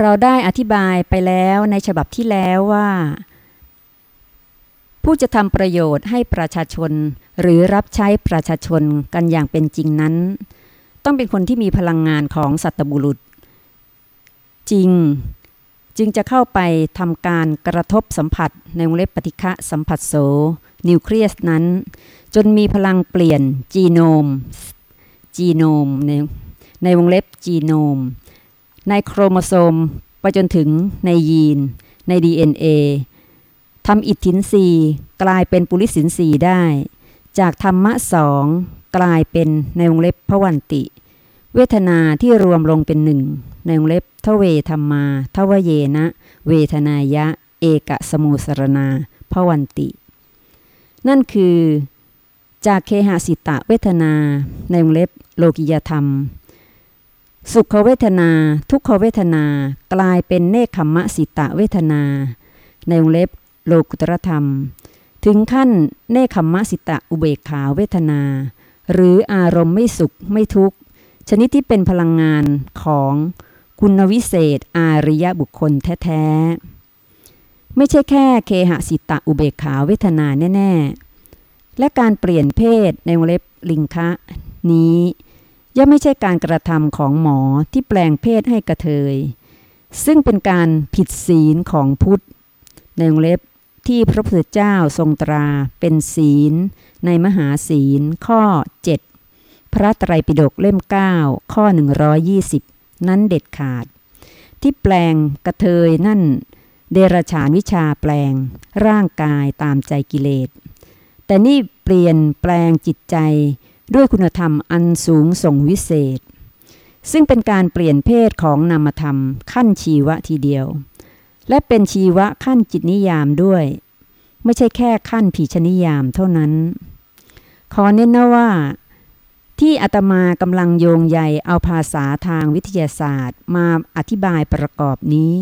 เราได้อธิบายไปแล้วในฉบับที่แล้วว่า ผู้จะทำประโยชน์ให้ประชาชน หรือรับใช้ประชาชนกันอย่างเป็นจริงนั้น ต้องเป็นคนที่มีพลังงานของสัตบุรุษ จริงจึงจะเข้าไปทำการกระทบสัมผัสในวงเล็บปฏิฆะสัมผัสโส นิวเคลียสนั้น จนมีพลังเปลี่ยนจีโนม จีโนมในในวงเล็บจีโนม ในโครโมโซมไปจนถึงในยีน ใน DNA ทำอิตถินทรีย์กลายเป็นปุริสินทรีย์ได้ จากธรรมะสองกลายเป็นในวงเล็บภวันติ เวทนาที่รวมลงเป็นหนึ่งในวงเล็บเทฺวธัมมา ทฺวเยนะ เวทนายะ เอกสโมสรณา ภวันติ นั่นคือ จากเคหสิตะเวทนาในวงเล็บโลกิยธรรม สุขเวทนา ทุกขเวทนา กลายเป็นเนคขมะสิตะเวทนา ในวงเล็บโลกุตรธรรม ถึงขั้นเนคขมะสิตะอุเบกขาเวทนา หรืออารมณ์ไม่สุขไม่ทุกข์ ชนิดที่เป็นพลังงานของคุณวิเศษอาริยบุคคลแท้ๆ ไม่ใช่แค่เคหสิตะอุเบกขาเวทนาแน่ ๆ และการเปลี่ยนเพศในวงเล็บลิงคะนี้ ย่อมไม่ใช่การกระทำของหมอที่แปลงเพศให้กระเทย ซึ่งเป็นการผิดศีลของพุทธ ในวงเล็บที่พระพุทธเจ้าทรงตราเป็นศีล ในมหาศีลข้อ 7 พระไตรปิฎกเล่ม 9 ข้อ 120 นั้นเด็ดขาด ที่แปลงกระเทยนั่น เดรฉานวิชาแปลง ร่างกายตามใจกิเลส แต่นี่เปลี่ยนแปลงจิตใจ ด้วยคุณธรรมอันสูงส่งวิเศษ ซึ่งเป็นการเปลี่ยนเพศของนามธรรมขั้นชีวะทีเดียว และเป็นชีวะขั้นจิตนิยามด้วย ไม่ใช่แค่ขั้นผีชนิยามเท่านั้น ขอเน้นนะว่า ที่อาตมากำลังโยงใยเอาภาษาทางวิทยาศาสตร์มาอธิบายประกอบนี้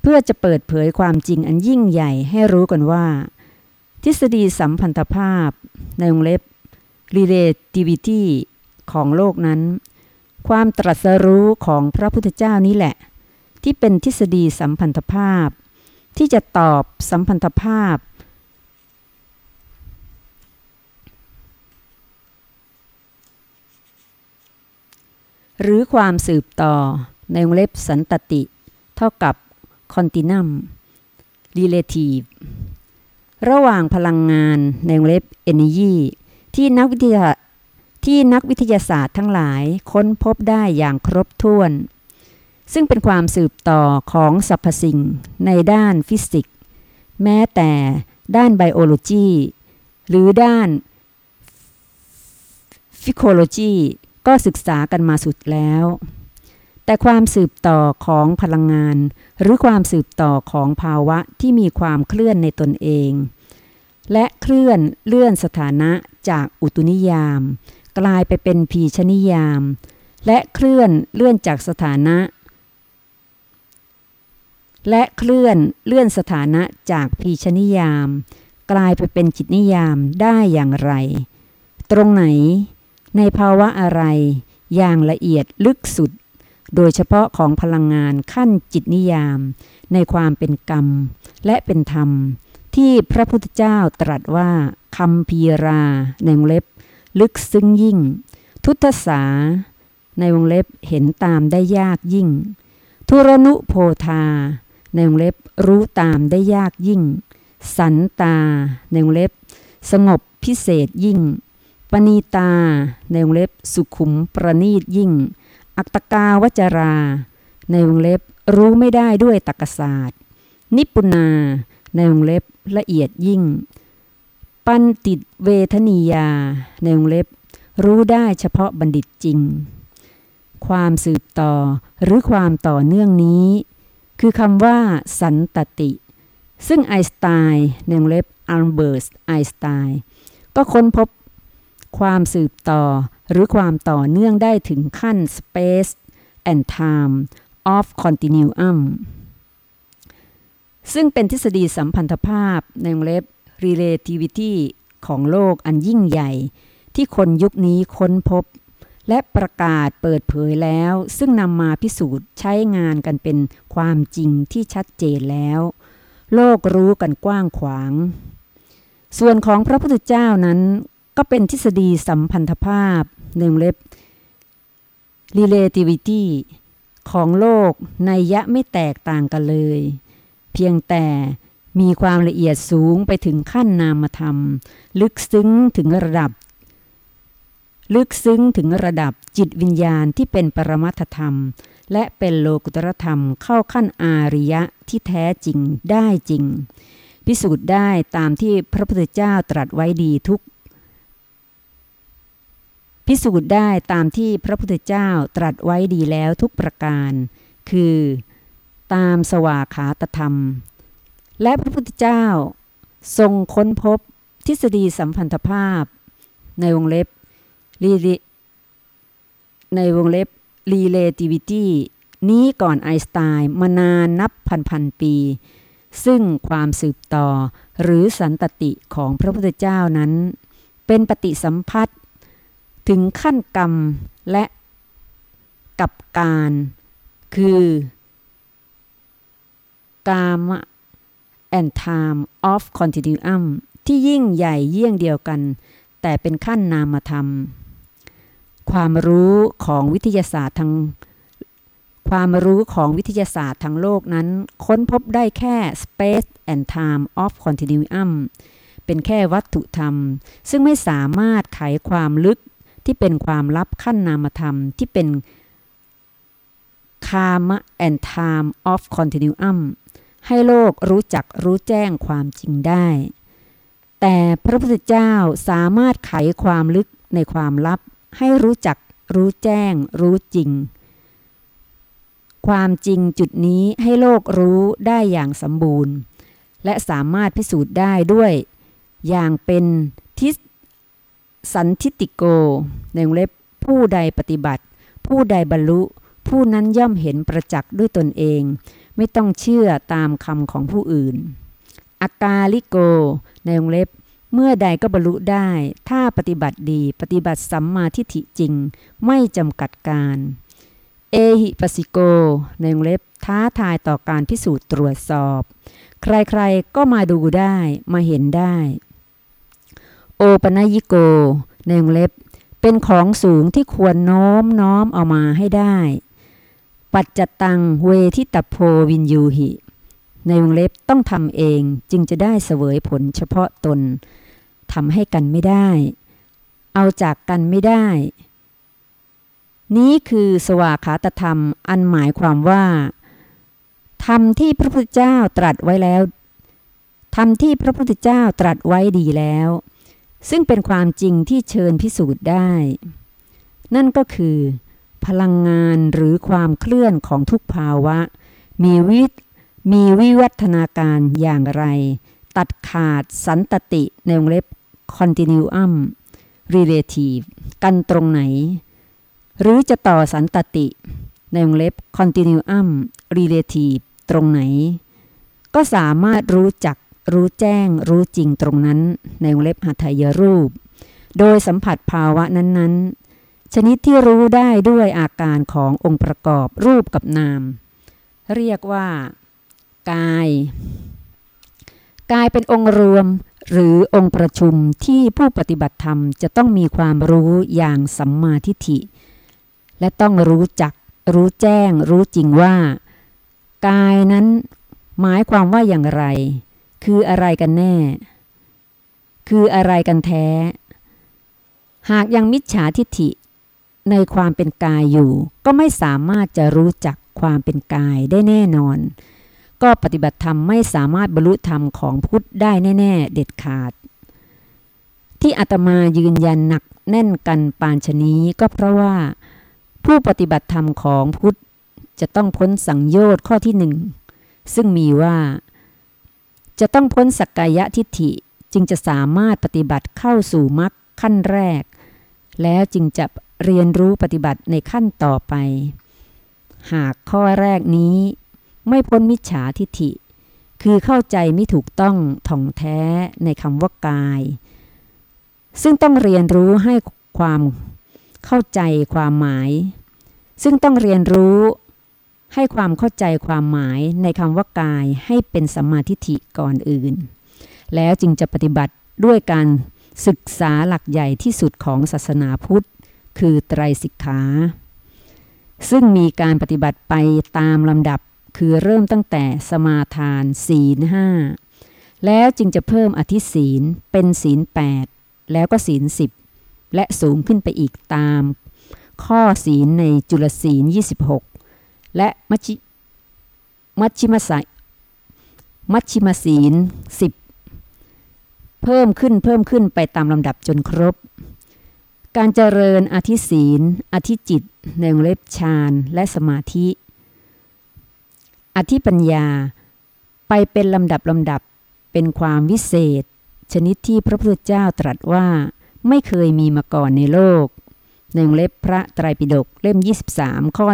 เพื่อจะเปิดเผยความจริงอันยิ่งใหญ่ให้รู้กันว่า ทฤษฎีสัมพันธภาพในวงเล็บ relativity ของโลกนั้น ความตรัสรู้ของพระพุทธเจ้านี้แหละ ที่เป็นทฤษฎีสัมพันธภาพ ที่จะตอบสัมพันธภาพ หรือความสืบต่อในวงเล็บสันตติ เท่ากับ continuum relative ระหว่างพลังงานในวงเล็บ energy ที่นักวิทยาที่นักวิทยาศาสตร์ทั้งหลายค้นพบได้อย่างครบถ้วน ซึ่งเป็นความสืบต่อของสรรพสิ่งในด้านฟิสิกส์แม้แต่ด้านไบโอโลจีหรือด้านฟิโคโลจีก็ศึกษากันมาสุดแล้ว แต่ความสืบต่อของพลังงาน หรือความสืบต่อของภาวะที่มีความเคลื่อนในตนเอง และเคลื่อนเลื่อนสถานะจากอุตุนิยาม กลายไปเป็นพีชนิยาม และเคลื่อนเลื่อนจากสถานะ และเคลื่อนเลื่อนสถานะจากพีชนิยาม กลายไปเป็นจิตนิยามได้อย่างไร ตรงไหน ในภาวะอะไร อย่างละเอียดลึกสุด โดยเฉพาะของพลังงานขั้นจิตนิยาม ในความเป็นกรรม และเป็นธรรม ที่พระพุทธเจ้าตรัสว่าคำพีราในวงเล็บ ลึกซึ้งยิ่ง ทุตสา ในวงเล็บเห็นตามได้ยากยิ่ง ทุรนุโพธา ในวงเล็บรู้ตามได้ยากยิ่ง สันตา ในวงเล็บ สงบพิเศษยิ่ง ปณีตา ในวงเล็บสุขุมประณีตยิ่ง อัตกาวจรา ในวงเล็บรู้ไม่ได้ด้วยตรรกศาสตร์ นิปุนา ในวงเล็บ ละเอียดยิ่ง ปันติดเวทนียาในวงเล็บ รู้ได้เฉพาะบัณฑิตจริง ความสืบต่อหรือความต่อเนื่องนี้ คือคำว่าสันตติ ซึ่งไอสไตน์ในวงเล็บอัลเบิร์ตไอสไตน์ก็ค้นพบความสืบต่อหรือความต่อเนื่องได้ถึงขั้น space and time of continuum ซึ่งเป็นทฤษฎีสัมพันธภาพในวงเล็บ relativity ของโลกอันยิ่งใหญ่ ที่คนยุคนี้ค้นพบ และประกาศเปิดเผยแล้ว ซึ่งนำมาพิสูจน์ใช้งานกันเป็นความจริงที่ชัดเจนแล้ว โลกรู้กันกว้างขวาง ส่วนของพระพุทธเจ้านั้น ก็เป็นทฤษฎีสัมพันธภาพหนึ่งเล็บ relativity ของโลกในยะไม่แตกต่างกันเลย เพียงแต่มีความละเอียดสูงไปถึงขั้นนามธรรม ลึกซึ้งถึงระดับ ลึกซึ้งถึงระดับจิตวิญญาณที่เป็นปรมัตธรรม และเป็นโลกุตรธรรมเข้าขั้นอาริยะที่แท้จริงได้จริง พิสูจน์ได้ตามที่พระพุทธเจ้าตรัสไว้ดีทุก พิสูจน์ได้ตามที่พระพุทธเจ้าตรัสไว้ดีแล้วทุกประการ คือ ตามสวาขาตธรรม และพระพุทธเจ้าทรงค้นพบทฤษฎีสัมพันธภาพ ในวงเล็บในวงเล็บ relativity นี้ก่อนไอน์สไตน์มานานนับพันพันปี ซึ่งความสืบต่อหรือสันตติของพระพุทธเจ้านั้น เป็นปฏิสัมพัทธ์ถึงขั้นกรรมและกับการ คือ กามะ and time of continuum ที่ยิ่งใหญ่เยี่ยงเดียวกัน แต่เป็นขั้นนามธรรม ความรู้ของวิทยาศาสตร์ทางความรู้ของวิทยาศาสตร์ทั้งโลกนั้น ค้นพบได้แค่ space and time of continuum เป็นแค่วัตถุธรรม ซึ่งไม่สามารถไขความลึกที่เป็นความลับขั้นนามธรรมที่เป็น karma and time of continuum ให้โลกรู้จักรู้แจ้งความจริงได้ แต่พระพุทธเจ้าสามารถไขความลึกในความลับ ให้รู้จักรู้แจ้ง รู้จริง ความจริงจุดนี้ให้โลกรู้ได้อย่างสมบูรณ์ และสามารถพิสูจน์ได้ด้วย อย่างเป็นทิศสันทิติโกในวงเล็บผู้ใดปฏิบัติ ผู้ใดบรรลุ ผู้นั้นย่อมเห็นประจักษ์ด้วยตนเอง ไม่ต้องเชื่อตามคำของผู้อื่น อากาลิโก ในวงเล็บ เมื่อใดก็บรรลุได้ ถ้าปฏิบัติดี ปฏิบัติสัมมาทิฏฐิจริง ไม่จำกัดการ เอหิปัสิโก ในวงเล็บ ท้าทายต่อการพิสูจน์ตรวจสอบ ใครๆก็มาดูได้ มาเห็นได้ โอปนยิโก ในวงเล็บ เป็นของสูงที่ควรโน้มน้อมเอามาให้ได้ ปัจจตังเวทิตโพวินยูหิ ในวงเล็บต้องทำเองจึงจะได้เสวยผลเฉพาะตนทำให้กันไม่ได้ เอาจากกันไม่ได้ นี้คือสวากขาตธรรมอันหมายความว่าธรรมที่พระพุทธเจ้าตรัสไว้แล้วธรรมที่พระพุทธเจ้าตรัสไว้ดีแล้ว ซึ่งเป็นความจริงที่เชิญพิสูจน์ได้ นั่นก็คือ พลังงานหรือความเคลื่อนของทุกภาวะ มีวิมีวิวัฒนาการอย่างไร ตัดขาดสันตติในวงเล็บ continuum relative กันตรงไหน หรือจะต่อสันตติในวงเล็บ continuum relative ตรงไหน ก็สามารถรู้จักรู้แจ้งรู้จริงตรงนั้นในวงเล็บหัตถยรูป โดยสัมผัสภาวะนั้นๆ ชนิดที่รู้ได้ด้วยอาการขององค์ประกอบรูปกับนาม เรียกว่า กาย กายเป็นองค์รวมหรือองค์ประชุมที่ผู้ปฏิบัติธรรมจะต้องมีความรู้อย่างสัมมาทิฏฐิ และต้องรู้จัก รู้แจ้ง รู้จริงว่า กายนั้นหมายความว่าอย่างไร คืออะไรกันแน่ คืออะไรกันแท้ หากยังมิจฉาทิฏฐิ ในความเป็นกายอยู่ ก็ไม่สามารถจะรู้จักความเป็นกายได้แน่นอน ก็ปฏิบัติธรรมไม่สามารถบรรลุธรรมของพุทธได้แน่ ๆ เด็ดขาด ที่อาตมายืนยันหนักแน่นกันปานชนี้ก็เพราะว่า ผู้ปฏิบัติธรรมของพุทธจะต้องพ้นสังโยชน์ข้อที่หนึ่งซึ่งมีว่า จะต้องพ้นสักกายทิฏฐิจึงจะสามารถปฏิบัติเข้าสู่มรรคขั้นแรก แล้วจึงจะ เรียนรู้ปฏิบัติในขั้นต่อไป หากข้อแรกนี้ไม่พ้นมิจฉาทิฏฐิ คือเข้าใจไม่ถูกต้องท่องแท้ในคำว่ากาย ซึ่งต้องเรียนรู้ให้ความเข้าใจความหมาย ซึ่งต้องเรียนรู้ให้ความเข้าใจความหมายในคำว่ากายให้เป็นสัมมาทิฏฐิก่อนอื่น แล้วจึงจะปฏิบัติด้วยการศึกษาหลักใหญ่ที่สุดของศาสนาพุทธ คือไตรสิกขา ซึ่งมีการปฏิบัติไปตามลำดับคือเริ่มตั้งแต่สมาทานศีลห้าแล้วจึงจะเพิ่มอธิศีลเป็นศีล 8 แล้วก็ศีล 10 และสูงขึ้นไปอีกตาม ข้อศีลในจุลศีล 26 และมัชิมัชชิมสายมัชชิมศีล 10 เพิ่มขึ้นเพิ่มขึ้นไปตามลำดับจนครบ การเจริญอธิศีล อธิจิต ในวงเล็บฌานและสมาธิ อธิปัญญา ไปเป็นลำดับลำดับเป็นความวิเศษ ชนิดที่พระพุทธเจ้าตรัสว่าไม่เคยมีมาก่อนในโลกในวงเล็บพระไตรปิฎกเล่ม 23 ข้อ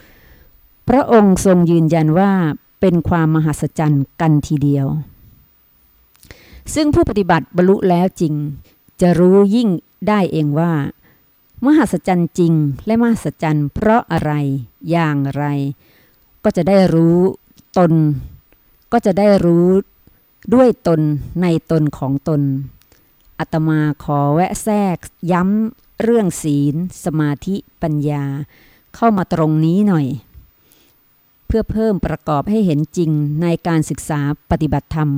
109 พระองค์ทรงยืนยันว่าเป็นความมหัศจรรย์กันทีเดียว ซึ่งผู้ปฏิบัติบรรลุแล้วจริง จะรู้ยิ่ง ได้เองว่า มหัศจรรย์จริงและมหัศจรรย์เพราะอะไรอย่างไร ก็จะได้รู้ตน ก็จะได้รู้ด้วยตนในตนของตนอาตมาขอแวะแทรกย้ำเรื่องศีล สมาธิปัญญา เข้ามาตรงนี้หน่อย เพื่อเพิ่มประกอบให้เห็นจริงในการศึกษาปฏิบัติธรรม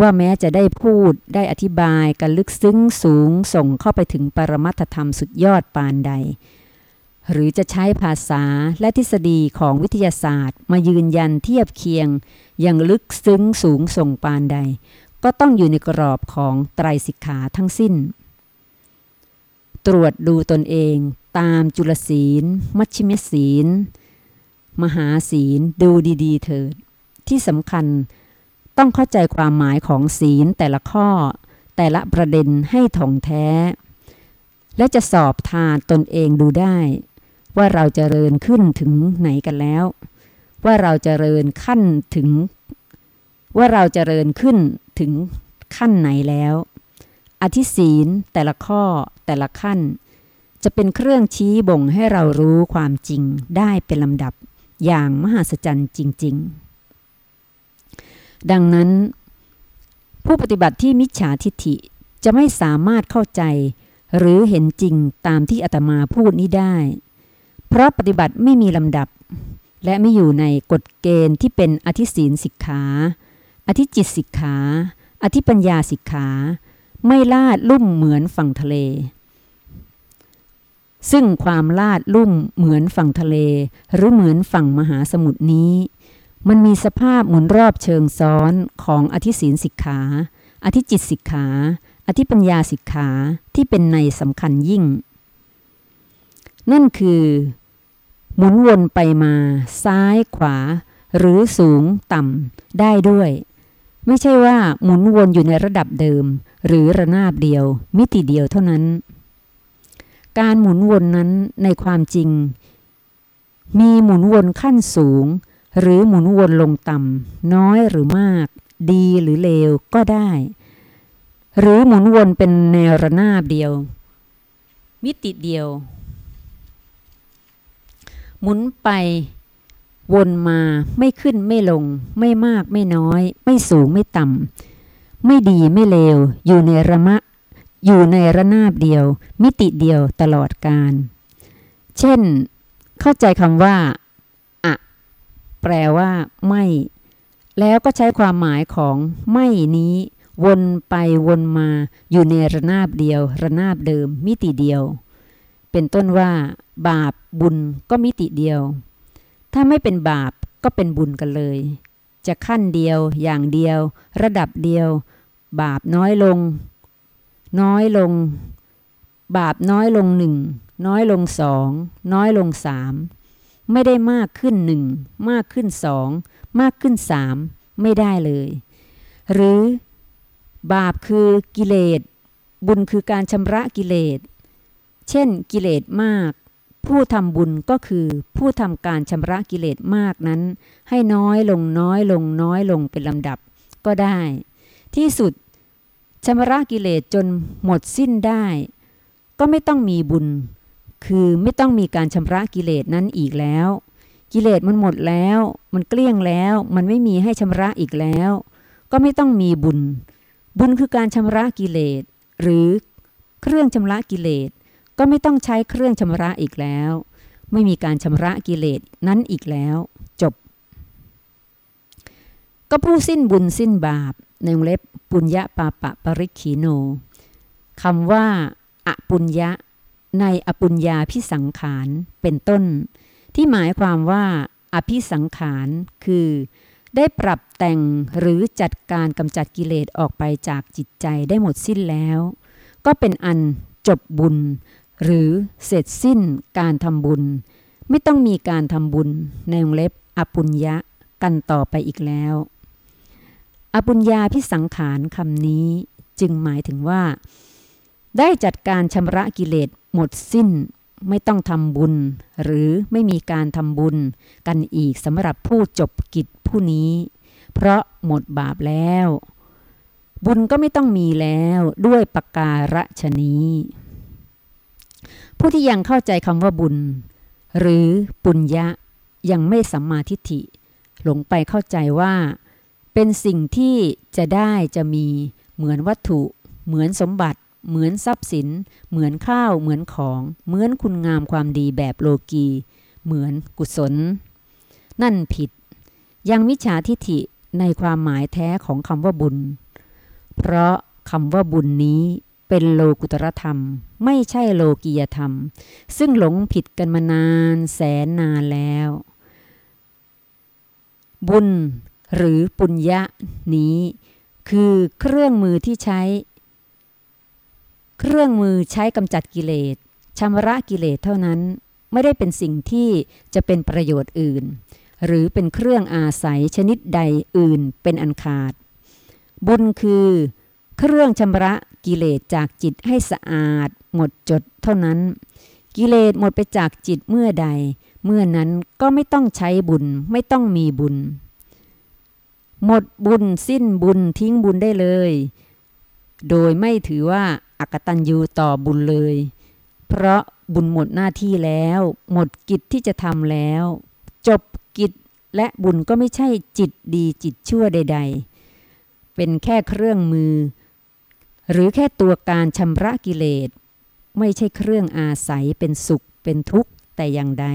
ว่าแม้จะได้พูดได้อธิบายกันลึกซึ้งสูงส่งเข้าไปถึงปรมัตธรรมสุดยอดปานใด หรือจะใช้ภาษาและทฤษฎีของวิทยาศาสตร์ มายืนยันเทียบเคียง อย่างลึกซึ้งสูงส่งปานใด ก็ต้องอยู่ในกรอบของไตรสิกขาทั้งสิ้น ตรวจดูตนเองตามจุลศีล มัชชิมศีล มหาศีลดูดี ๆ เถิด ที่สำคัญ ต้องเข้าใจความหมายของศีลแต่ละข้อ แต่ละประเด็นให้ถ่องแท้ และจะสอบทานตนเองดูได้ ว่าเราจะเริญขึ้นถึงไหนกันแล้ว ว่าเราจเจริญขั้นถึง ว่าเราจเจริญขึ้นถึงขั้นไหนแล้ว อธิศีลแต่ละข้อแต่ละขั้น จะเป็นเครื่องชี้บ่งให้เรารู้ความจริงได้เป็นลำดับอย่างมหัศจรรย์จริง ๆ ดังนั้น ผู้ปฏิบัติที่มิจฉาทิฏฐิจะไม่สามารถเข้าใจ หรือเห็นจริงตามที่อาตมาพูดนี้ได้ เพราะปฏิบัติไม่มีลำดับ และไม่อยู่ในกฎเกณฑ์ที่เป็นอธิศีลสิกขา อธิจิตสิกขา อธิปัญญาสิกขา ไม่ลาดลุ่มเหมือนฝั่งทะเล ซึ่งความลาดลุ่มเหมือนฝั่งทะเล หรือเหมือนฝั่งมหาสมุทรนี้ มันมีสภาพหมุนรอบเชิงซ้อนของอธิศีลสิกขา อธิจิตสิกขา อธิปัญญาสิกขาที่เป็นในสำคัญยิ่ง นั่นคือ หมุนวนไปมาซ้ายขวา หรือสูงต่ำได้ด้วย ไม่ใช่ว่าหมุนวนอยู่ในระดับเดิม หรือระนาบเดียว มิติเดียวเท่านั้น การหมุนวนนั้นในความจริง มีหมุนวนขั้นสูง หรือหมุนวนลงต่ำน้อยหรือมาก ดีหรือเลวก็ได้ หรือหมุนวนเป็นแนวระนาบเดียว มิติเดียว หมุนไป วนมาไม่ขึ้นไม่ลง ไม่มากไม่น้อย ไม่สูงไม่ต่ำไม่ดีไม่เลว อยู่ในระมะ อยู่ในระนาบเดียว มิติเดียวตลอดการ เช่น เข้าใจคำว่า แปลว่า ไม่ แล้วก็ใช้ความหมายของไม่นี้ วนไปวนมาอยู่ในระนาบเดียว ระนาบเดิม มิติเดียว เป็นต้นว่า บาปบุญก็มิติเดียว ถ้าไม่เป็นบาปก็เป็นบุญกันเลย จะขั้นเดียวอย่างเดียว ระดับเดียว บาปน้อยลง น้อยลง บาปน้อยลงหนึ่งน้อยลงสองน้อยลงสาม ไม่ได้มากขึ้นหนึ่งมากขึ้นสองมากขึ้นสามไม่ได้เลย หรือบาปคือกิเลส บุญคือการชำระกิเลส เช่นกิเลสมาก ผู้ทำบุญก็คือผู้ทำการชำระกิเลสมากนั้น ให้น้อยลงน้อยลงน้อยลงเป็นลำดับก็ได้ ที่สุดชำระกิเลสจนหมดสิ้นได้ ก็ไม่ต้องมีบุญ คือไม่ต้องมีการชำระกิเลสนั้นอีกแล้ว กิเลสมันหมดแล้ว มันเกลี้ยงแล้ว มันไม่มีให้ชำระอีกแล้ว ก็ไม่ต้องมีบุญ บุญคือการชำระกิเลส หรือเครื่องชำระกิเลส ก็ไม่ต้องใช้เครื่องชำระอีกแล้ว ไม่มีการชำระกิเลสนั้นอีกแล้ว จบ ก็ผู้สิ้นบุญสิ้นบาปในวงเล็บปุญญาปาปะปริขีโนคำว่าอปุญญะ ในอปุญญาพิสังขารเป็นต้น ที่หมายความว่าอภิสังขารคือ ได้ปรับแต่งหรือจัดการกำจัดกิเลสออกไปจากจิตใจได้หมดสิ้นแล้ว ก็เป็นอันจบบุญ หรือเสร็จสิ้นการทำบุญ ไม่ต้องมีการทำบุญในวงเล็บอปุญญะกันต่อไปอีกแล้ว อปุญญาพิสังขารคำนี้จึงหมายถึงว่า ได้จัดการชำระกิเลส หมดสิ้นไม่ต้องทำบุญ หรือไม่มีการทำบุญกันอีกสำหรับผู้จบกิจผู้นี้ เพราะหมดบาปแล้ว บุญก็ไม่ต้องมีแล้วด้วยประการะชนี้ ผู้ที่ยังเข้าใจคำว่าบุญ หรือปุญญะยังไม่สัมมาทิฏฐิ หลงไปเข้าใจว่า เป็นสิ่งที่จะได้จะมีเหมือนวัตถุ เหมือนสมบัติ เหมือนทรัพย์สิน เหมือนข้าว เหมือนของ เหมือนคุณงามความดีแบบโลกี เหมือนกุศล นั่นผิด ยังมิจฉาทิฏฐิในความหมายแท้ของคำว่าบุญ เพราะคำว่าบุญนี้เป็นโลกุตรธรรม ไม่ใช่โลกียธรรม ซึ่งหลงผิดกันมานานแสนนานแล้ว บุญหรือปุญญะนี้ คือเครื่องมือที่ใช้ เครื่องมือใช้กำจัดกิเลสชำระกิเลสเท่านั้น ไม่ได้เป็นสิ่งที่จะเป็นประโยชน์อื่น หรือเป็นเครื่องอาศัยชนิดใดอื่นเป็นอันขาด บุญคือ เครื่องชำระกิเลสจากจิตให้สะอาด หมดจดเท่านั้น กิเลสหมดไปจากจิตเมื่อใด เมื่อนั้นก็ไม่ต้องใช้บุญไม่ต้องมีบุญ หมดบุญสิ้นบุญทิ้งบุญได้เลย โดยไม่ถือว่าอักตันยูต่อบุญเลย เพราะบุญหมดหน้าที่แล้ว หมดกิจที่จะทำแล้ว จบกิจและบุญก็ไม่ใช่จิตดีจิตชั่วใด ๆ เป็นแค่เครื่องมือ หรือแค่ตัวการชำระกิเลส ไม่ใช่เครื่องอาศัยเป็นสุขเป็นทุกข์แต่อย่างใด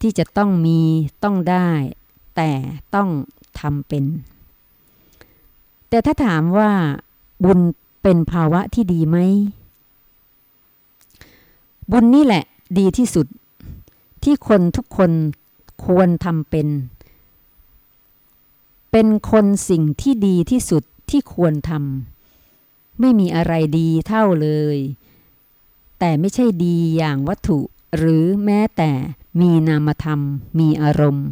ที่จะต้องมีต้องได้ แต่ต้องทำเป็น แต่ถ้าถามว่า บุญเป็นภาวะที่ดีไหม บุญนี่แหละดีที่สุด ที่คนทุกคนควรทำเป็น เป็นคนสิ่งที่ดีที่สุดที่ควรทำไม่มีอะไรดีเท่าเลย แต่ไม่ใช่ดีอย่างวัตถุหรือแม้แต่มีนามธรรมมีอารมณ์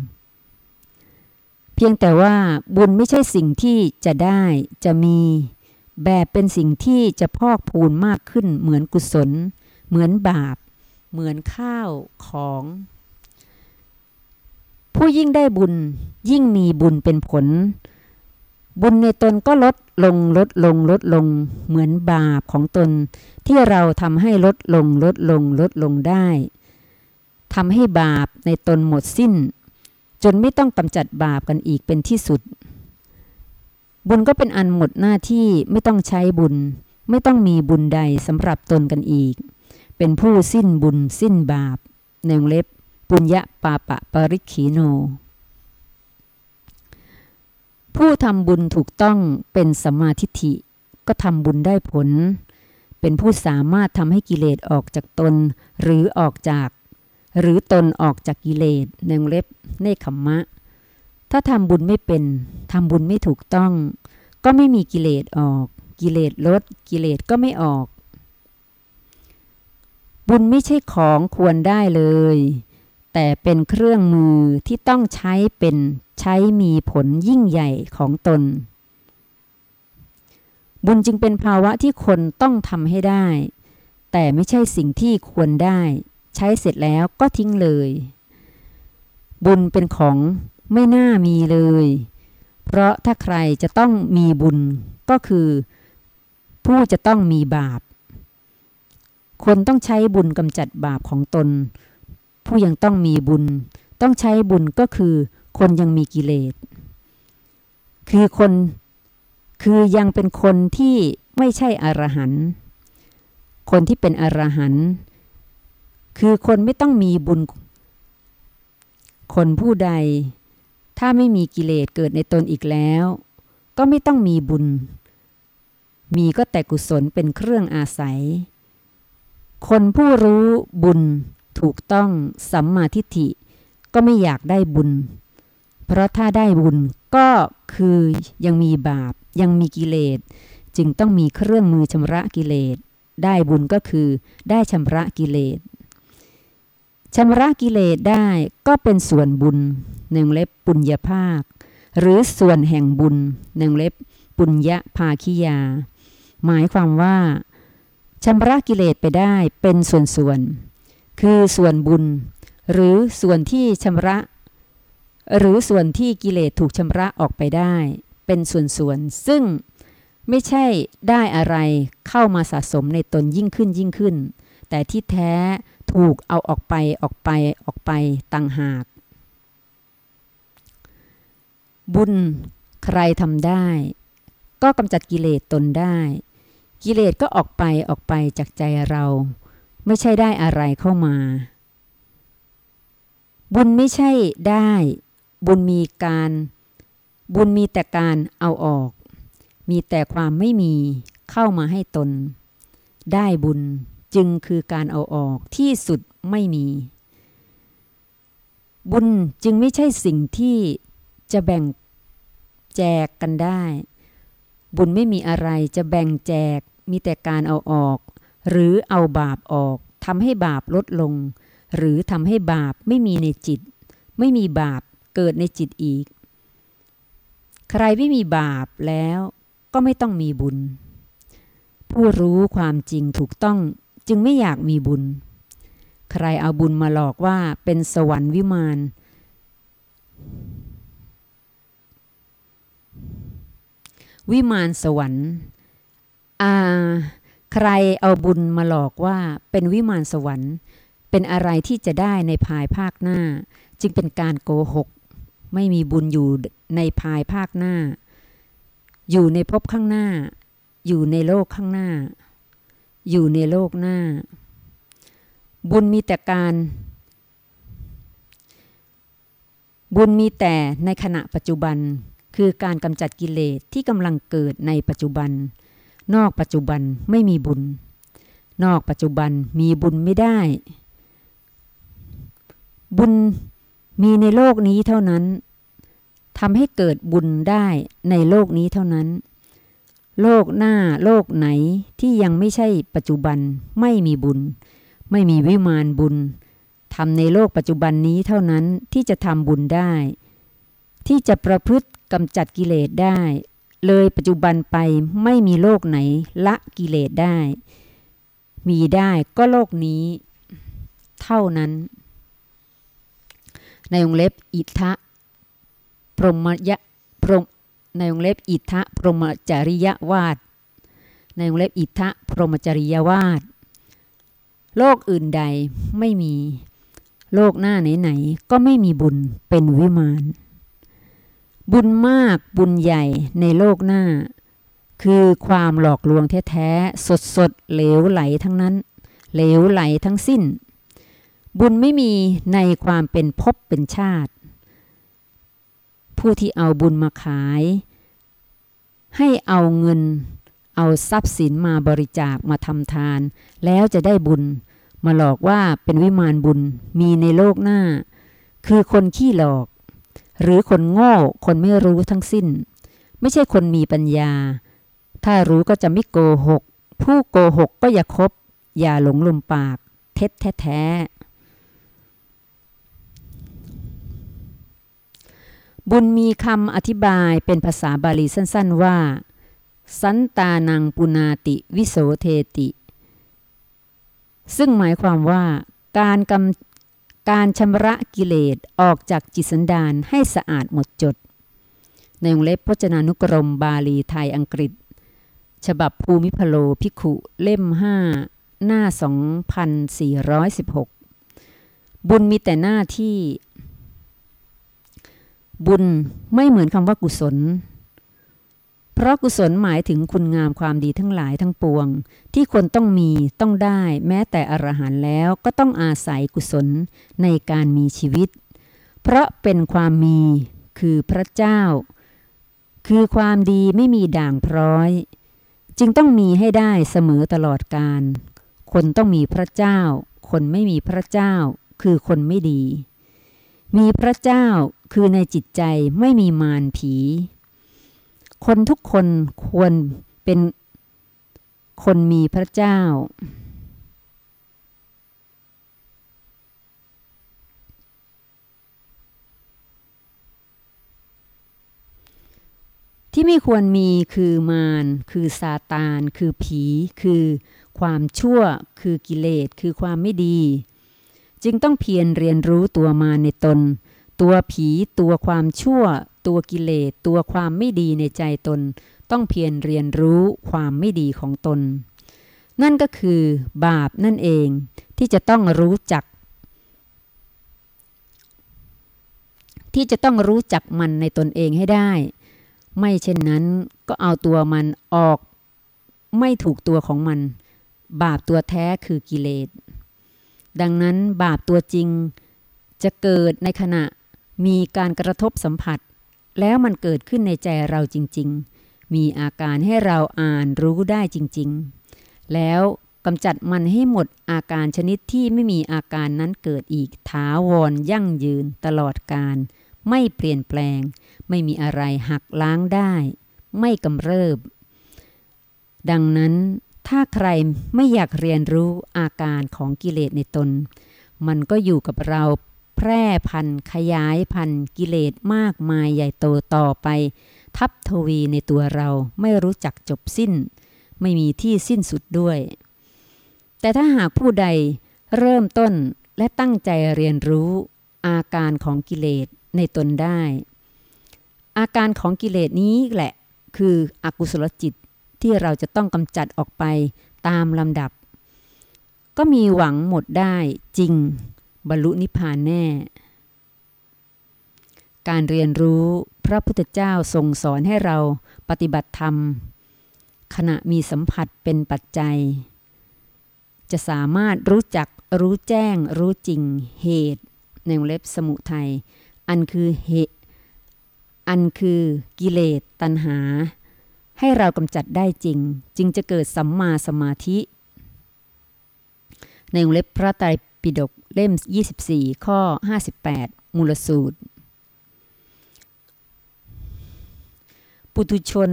เพียงแต่ว่าบุญไม่ใช่สิ่งที่จะได้จะมี แบบเป็นสิ่งที่จะพอกพูนมากขึ้นเหมือนกุศล เหมือนบาป เหมือนข้าวของ ผู้ยิ่งได้บุญยิ่งมีบุญเป็นผล บุญในตนก็ลดลงลดลงลดลง เหมือนบาปของตน ที่เราทำให้ลดลงลดลงลดลงได้ทำให้บาปในตนหมดสิ้น จนไม่ต้องกำจัดบาปกันอีกเป็นที่สุด บุญก็เป็นอันหมดหน้าที่ไม่ต้องใช้บุญ ไม่ต้องมีบุญใดสำหรับตนกันอีก เป็นผู้สิ้นบุญสิ้นบาปในวงเล็บ ปุญญาปาปะปริขีโน ผู้ทำบุญถูกต้องเป็นสมมาทิฏฐิ ก็ทำบุญได้ผล เป็นผู้สามารถทำให้กิเลสออกจากตนหรือออกจาก หรือตนออกจากกิเลสในวงเล็บเนคขมมะ ถ้าทำบุญไม่เป็นทำบุญไม่ถูกต้อง ก็ไม่มีกิเลสออก กิเลสลด กิเลสก็ไม่ออก บุญไม่ใช่ของควรได้เลย แต่เป็นเครื่องมือที่ต้องใช้เป็นใช้มีผลยิ่งใหญ่ของตน บุญจึงเป็นภาวะที่คนต้องทำให้ได้ แต่ไม่ใช่สิ่งที่ควรได้ ใช้เสร็จแล้วก็ทิ้งเลย บุญเป็นของ ไม่น่ามีเลย เพราะถ้าใครจะต้องมีบุญก็คือ ผู้จะต้องมีบาป คนต้องใช้บุญกำจัดบาปของตน ผู้ยังต้องมีบุญ ต้องใช้บุญก็คือ คนยังมีกิเลส คือคนคือยังเป็นคนที่ไม่ใช่อรหันต์คนที่เป็นอรหันต์คือคนไม่ต้องมีบุญ คนผู้ใด ถ้าไม่มีกิเลสเกิดในตนอีกแล้ว ก็ไม่ต้องมีบุญ มีก็แต่กุศลเป็นเครื่องอาศัย คนผู้รู้บุญถูกต้องสัมมาทิฏฐิ ก็ไม่อยากได้บุญ เพราะถ้าได้บุญก็คือยังมีบาปยังมีกิเลส จึงต้องมีเครื่องมือชำระกิเลส ได้บุญก็คือได้ชำระกิเลสชำระกิเลสได้ก็เป็นส่วนบุญ หนึ่งเล็บปุญญาภาค หรือส่วนแห่งบุญหนึ่งเล็บปุญญาภาคิยา หมายความว่าชำระกิเลสไปได้เป็นส่วนๆคือส่วนบุญ หรือส่วนที่ชำระ หรือส่วนที่กิเลสถูกชำระออกไปได้ เป็นส่วนๆซึ่งไม่ใช่ได้อะไรเข้ามาสะสมในตนยิ่งขึ้นยิ่งขึ้น แต่ที่แท้ถูกเอาออกไปออกไปออกไปต่างหาก บุญใครทำได้ ก็กำจัดกิเลสตนได้ กิเลสก็ออกไปออกไปจากใจเรา ไม่ใช่ได้อะไรเข้ามา บุญไม่ใช่ได้ บุญมีการ บุญมีแต่การเอาออก มีแต่ความไม่มีเข้ามาให้ตน ได้บุญจึงคือการเอาออกที่สุดไม่มี บุญจึงไม่ใช่สิ่งที่ จะแบ่งแจกกันได้ บุญไม่มีอะไรจะแบ่งแจกมีแต่การเอาออก หรือเอาบาปออกทำให้บาปลดลง หรือทำให้บาปไม่มีในจิต ไม่มีบาปเกิดในจิตอีก ใครไม่มีบาปแล้วก็ไม่ต้องมีบุญ ผู้รู้ความจริงถูกต้องจึงไม่อยากมีบุญ ใครเอาบุญมาหลอกว่าเป็นสวรรค์วิมาน วิมานสวรรค์อ่าใครเอาบุญมาหลอกว่าเป็นวิมานสวรรค์ เป็นอะไรที่จะได้ในภายภาคหน้า จึงเป็นการโกหก ไม่มีบุญอยู่ในภายภาคหน้า อยู่ในภพข้างหน้า อยู่ในโลกข้างหน้า อยู่ในโลกหน้า บุญมีแต่การบุญมีแต่ในขณะปัจจุบัน คือการกำจัดกิเลสที่กำลังเกิดในปัจจุบัน นอกปัจจุบันไม่มีบุญ นอกปัจจุบันมีบุญไม่ได้ บุญมีในโลกนี้เท่านั้นทำให้เกิดบุญได้ในโลกนี้เท่านั้น โลกหน้าโลกไหนที่ยังไม่ใช่ปัจจุบันไม่มีบุญ ไม่มีวิมานบุญทำในโลกปัจจุบันนี้เท่านั้นที่จะทำบุญได้ ที่จะประพฤติ กำจัดกิเลสได้ เลยปัจจุบันไปไม่มีโลกไหนละกิเลสได้ มีได้ก็โลกนี้ เท่านั้น ในวงเล็บอิทะพรหมยะพรหมในวงเล็บอิทะพรหมจริยวาดในวงเล็บอิทะพรหมจริยวาดโลกอื่นใดไม่มี โลกหน้าไหนๆก็ไม่มีบุญเป็นวิมาน บุญมากบุญใหญ่ในโลกหน้า คือความหลอกลวงแท้ๆสดสดเหลวไหลทั้งนั้น เหลวไหลทั้งสิ้น บุญไม่มีในความเป็นภพเป็นชาติ ผู้ที่เอาบุญมาขาย ให้เอาเงิน เอาทรัพย์สินมาบริจาคมาทำทาน แล้วจะได้บุญ มาหลอกว่าเป็นวิมานบุญมีในโลกหน้า คือคนขี้หลอก หรือคนโง่ คนไม่รู้ทั้งสิ้น ไม่ใช่คนมีปัญญา ถ้ารู้ก็จะไม่โกหก ผู้โกหกก็อย่าคบ อย่าหลงลมปาก เท็จแท้บุญมีคำอธิบายเป็นภาษาบาลีสั้นๆว่า สันตานังปุนาติวิโสเทติ ซึ่งหมายความว่า การกำ การชำระกิเลสออกจากจิตสันดานให้สะอาดหมดจด ในวงเล็บพจนานุกรมบาลีไทยอังกฤษ ฉบับภูมิพโลพิขุเล่ม 5 หน้า 2416 บุญมีแต่หน้าที่ บุญไม่เหมือนคำว่ากุศล เพราะกุศลหมายถึงคุณงามความดีทั้งหลายทั้งปวง ที่คนต้องมีต้องได้แม้แต่อรหันต์แล้วก็ต้องอาศัยกุศลในการมีชีวิต เพราะเป็นความมีคือพระเจ้า คือความดีไม่มีด่างพร้อย จึงต้องมีให้ได้เสมอตลอดการ คนต้องมีพระเจ้า คนไม่มีพระเจ้า คือคนไม่ดี มีพระเจ้าคือในจิตใจไม่มีมารผี คนทุกคนควรเป็นคนมีพระเจ้า ที่ไม่ควรมีคือมารคือซาตาน คือผี คือความชั่ว คือกิเลส คือความไม่ดี จึงต้องเพียรเรียนรู้ตัวมารในตน ตัวผีตัวความชั่ว ตัวกิเลสตัวความไม่ดีในใจตน ต้องเพียรเรียนรู้ความไม่ดีของตน นั่นก็คือบาปนั่นเองที่จะต้องรู้จัก ที่จะต้องรู้จักมันในตนเองให้ได้ ไม่เช่นนั้นก็เอาตัวมันออก ไม่ถูกตัวของมัน บาปตัวแท้คือกิเลสดังนั้นบาปตัวจริงจะเกิดในขณะมีการกระทบสัมผัส แล้วมันเกิดขึ้นในใจเราจริง ๆ มีอาการให้เราอ่านรู้ได้จริง ๆ แล้วกำจัดมันให้หมดอาการชนิดที่ไม่มีอาการนั้นเกิดอีกถาวรยั่งยืนตลอดการ ไม่เปลี่ยนแปลง ไม่มีอะไรหักล้างได้ ไม่กำเริบ ดังนั้นถ้าใครไม่อยากเรียนรู้อาการของกิเลสในตน มันก็อยู่กับเรา แพร่พันธุ์ขยายพันธุ์กิเลสมากมายใหญ่โตต่อไป ทับทวีในตัวเราไม่รู้จักจบสิ้น ไม่มีที่สิ้นสุดด้วย แต่ถ้าหากผู้ใดเริ่มต้นและตั้งใจเรียนรู้อาการของกิเลสในตนได้ อาการของกิเลสนี้แหละคืออกุศลจิตที่เราจะต้องกำจัดออกไปตามลำดับ ก็มีหวังหมดได้จริง บรรลุนิพพานแน่ การเรียนรู้พระพุทธเจ้าทรงสอนให้เราปฏิบัติธรรม ขณะมีสัมผัสเป็นปัจจัย จะสามารถรู้จักรู้แจ้ง รู้จริงเหตุในวงเล็บสมุทัยอันคือเหตุอันคือกิเลสตัณหา ให้เรากำจัดได้จริง จึงจะเกิดสัมมาสมาธิ ในวงเล็บพระไตรปิฎก เล่ม 24 ข้อ 58 มูลสูตร ปุถุชน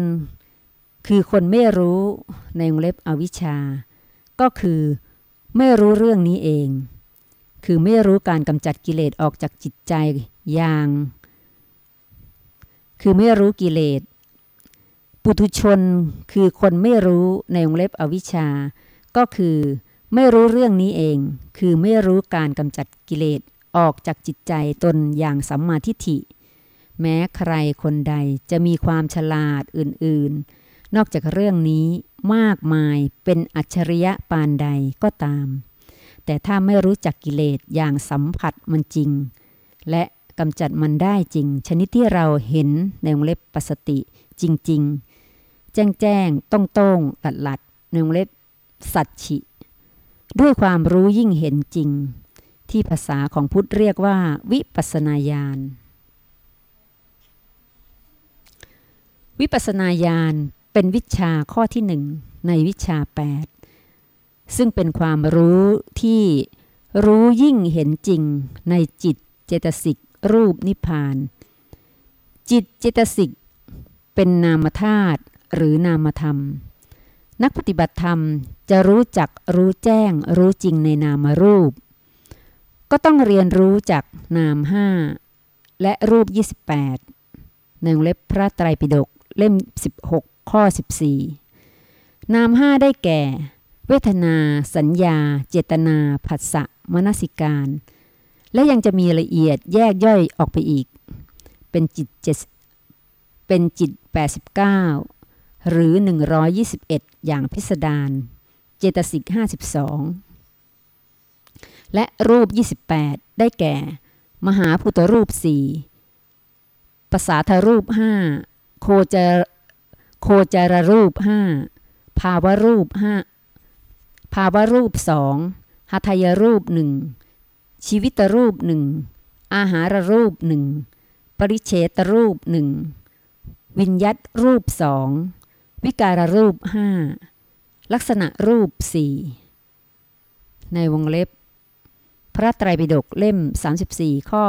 คือคนไม่รู้ในวงเล็บอวิชชา ก็คือไม่รู้เรื่องนี้เอง คือไม่รู้การกำจัดกิเลสออกจากจิตใจอย่าง คือไม่รู้กิเลส ปุถุชนคือคนไม่รู้ในวงเล็บอวิชชา ก็คือ ไม่รู้เรื่องนี้เอง คือไม่รู้การกำจัดกิเลสออกจากจิตใจตนอย่างสัมมาทิฏฐิ แม้ใครคนใดจะมีความฉลาดอื่นๆ นอกจากเรื่องนี้มากมายเป็นอัจฉริยะปานใดก็ตาม แต่ถ้าไม่รู้จักกิเลสอย่างสัมผัสมันจริง และกำจัดมันได้จริง ชนิดที่เราเห็นในวงเล็บปสติจริง ๆ แจ้งแจ้งต้องต้องหลัดหลัดในวงเล็บสัจฉิ ด้วยความรู้ยิ่งเห็นจริง ที่ภาษาของพุทธเรียกว่าวิปัสนาญาณ วิปัสนาญาณเป็นวิชาข้อที่หนึ่งในวิชา 8 ซึ่งเป็นความรู้ที่รู้ยิ่งเห็นจริงในจิตเจตสิกรูปนิพพาน จิตเจตสิกเป็นนามธาตุหรือนามธรรม นักปฏิบัติธรรมจะรู้จักรู้แจ้ง รู้จริงในนามรูป ก็ต้องเรียนรู้จากนามห้าและรูป 28ในวงเล็บพระไตรปิฎกเล่ม 16 ข้อ 14 นามห้าได้แก่ เวทนา สัญญา เจตนา ผัสสะ มนสิการ และยังจะมีละเอียดแยกย่อยออกไปอีก เป็นจิตเจ็ดเป็นจิต 89 หรือ 121 อย่างพิสดารเจตสิก 52 และรูป 28 ได้แก่ มหาพุทธรูปสี่ภาษาทรูปห้าโคจรโคจรรูปห้าภาวรูปห้าภาวรูปสองหัตยรูปหนึ่งชีวิตรูปหนึ่งอาหารรูปหนึ่งปริเฉตรูปหนึ่งวิญยัตรูปสอง วิการรูปห้าลักษณะรูปสี่ในวงเล็บ พระไตรปิฎกเล่ม 34 ข้อ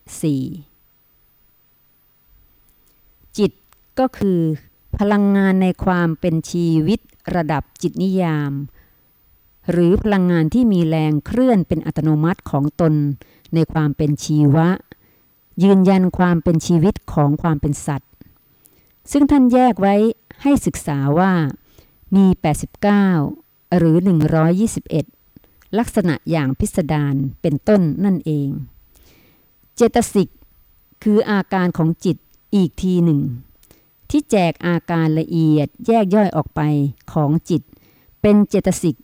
504 จิตก็คือพลังงานในความเป็นชีวิตระดับจิตนิยาม หรือพลังงานที่มีแรงเคลื่อนเป็นอัตโนมัติของตนในความเป็นชีวะ ยืนยันความเป็นชีวิตของความเป็นสัตว์ ซึ่งท่านแยกไว้ ให้ศึกษาว่ามี 89 หรือ 121 ลักษณะอย่างพิสดารเป็นต้นนั่นเอง เจตสิก คืออาการของจิตอีกทีหนึ่ง ที่แจกอาการละเอียดแยกย่อยออกไปของจิต เป็นเจตสิก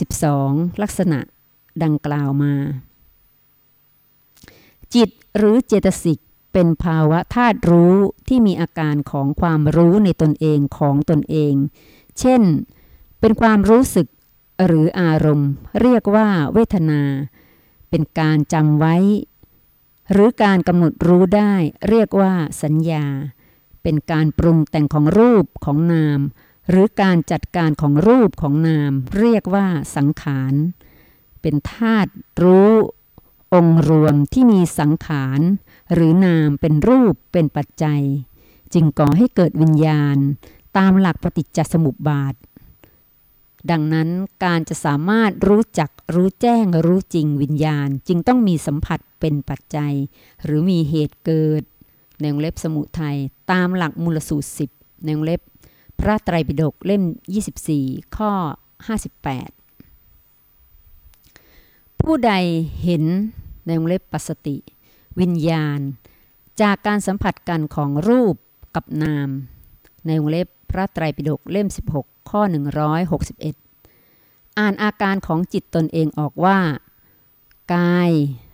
52 ลักษณะดังกล่าวมา จิตหรือเจตสิก เป็นภาวะธาตุรู้ที่มีอาการของความรู้ในตนเองของตนเอง เช่น เป็นความรู้สึกหรืออารมณ์ เรียกว่าเวทนา เป็นการจำไว้ หรือการกำหนดรู้ได้เรียกว่าสัญญา เป็นการปรุงแต่งของรูปของนาม หรือการจัดการของรูปของนาม เรียกว่าสังขาร เป็นธาตุรู้ องค์รวมที่มีสังขาร หรือนามเป็นรูปเป็นปัจจัย จึงก่อให้เกิดวิญญาณ ตามหลักปฏิจจสมุปบาท ดังนั้นการจะสามารถรู้จักรู้แจ้งรู้จริงวิญญาณ จึงต้องมีสัมผัสเป็นปัจจัย หรือมีเหตุเกิด ในวงเล็บสมุทัยตามหลักมูลสูตร 10 ในวงเล็บ พระไตรปิฎกเล่ม 24 ข้อ 58 ผู้ใดเห็นในวงเล็บปัสติ วิญญาณ จากการสัมผัสกันของรูปกับนาม ในวงเล็บพระไตรปิฎกเล่ม 16 ข้อ 161 อ่านอาการของจิตตนเองออกว่า กาย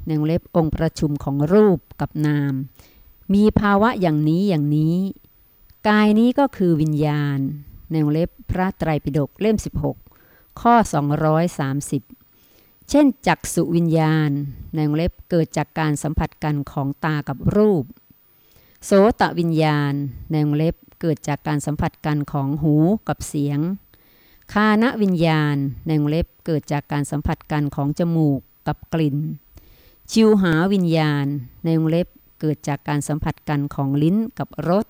ในวงเล็บองค์ประชุมของรูปกับนาม มีภาวะอย่างนี้อย่างนี้ กายนี้ก็คือวิญญาณ ในวงเล็บพระไตรปิฎกเล่ม 16 ข้อ 230 เช่นจักสุวิญญาณ ในวงเล็บเกิดจากการสัมผัสกันของตากับรูป โสตวิญญาณ ในวงเล็บเกิดจากการสัมผัสกันของหูกับเสียง คานวิญญาณ ในวงเล็บเกิดจากการสัมผัสกันของจมูกกับกลิ่น ชิวหาวิญญาณ ในวงเล็บเกิดจากการสัมผัสกันของลิ้นกับรส